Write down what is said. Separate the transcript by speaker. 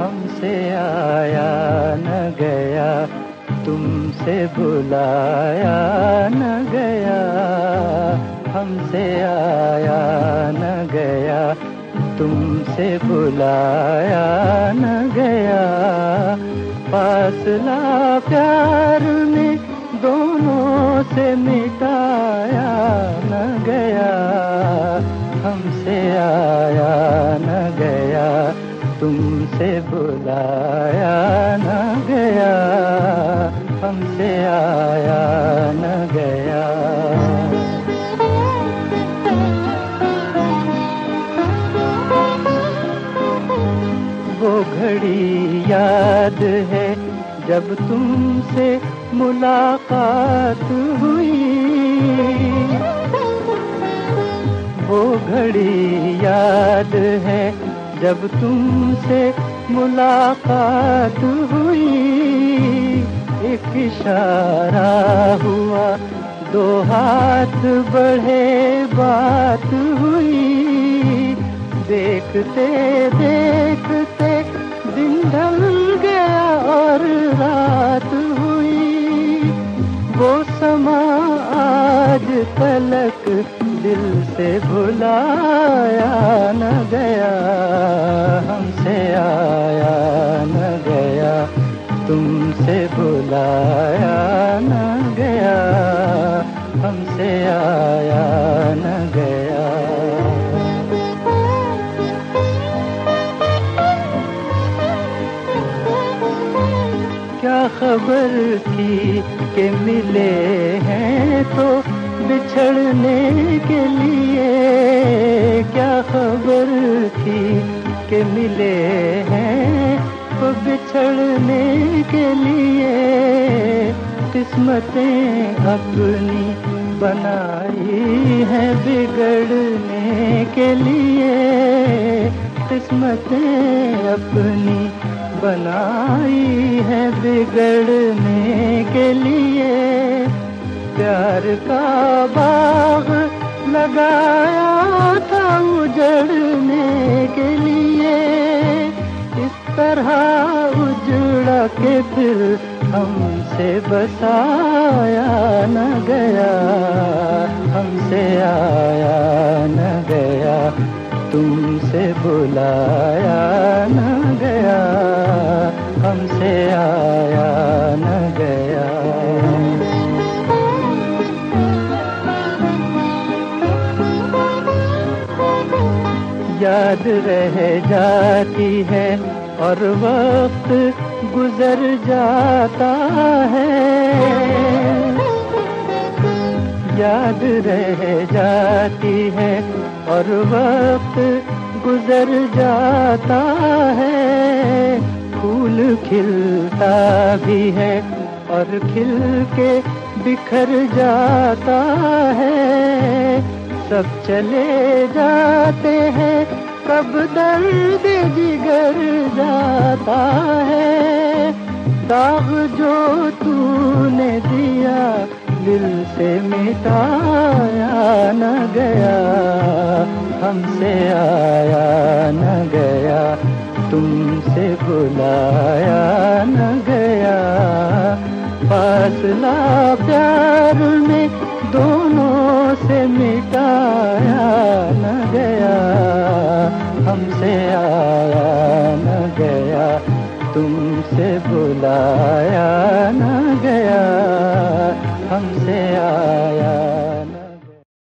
Speaker 1: हमसे आया न गया, तुमसे बुलाया न गया। हमसे आया न गया, तुमसे बुलाया न गया। फासला प्यार दोनों से मिटाया न गया, हमसे आया न गया, तुमसे बुलाया न गया, हमसे आया न गया। वो घड़ी याद है जब तुमसे मुलाकात हुई, वो घड़ी याद है जब तुमसे मुलाकात हुई, एक इशारा हुआ, दो हाथ बढ़े बात हुई, देखते देखते दिन ढल समा आज तलक दिल से भुलाया न गया, हमसे आया न गया, तुमसे भुलाया न गया, हमसे आया खबर थी कि मिले हैं तो बिछड़ने के लिए। क्या खबर थी कि मिले हैं तो बिछड़ने के लिए। किस्मतें अपनी बनाई है बिगड़ने के लिए। किस्मतें अपनी बनाई बिगड़ने के लिए प्यार का बाग लगाया था उजड़ने के लिए। इस तरह उजड़ा के फिर हमसे बसाया न गया, हमसे आया न गया, तुमसे बुलाया न गया। हमसे आया न गया। याद रह जाती है और वक्त गुजर जाता है। याद रह जाती है और वक्त गुजर जाता है। फूल खिलता भी है और खिल के बिखर जाता है। सब चले जाते हैं, कब दर्द जिगर जाता है। दाग जो तूने दिया, दिल से मिटाया न गया, हमसे आया न गया। तुमसे बुलाया न गया। फासला प्यार में दोनों से मिटाया न गया। हमसे आया न गया। तुमसे बुलाया न गया। हमसे आया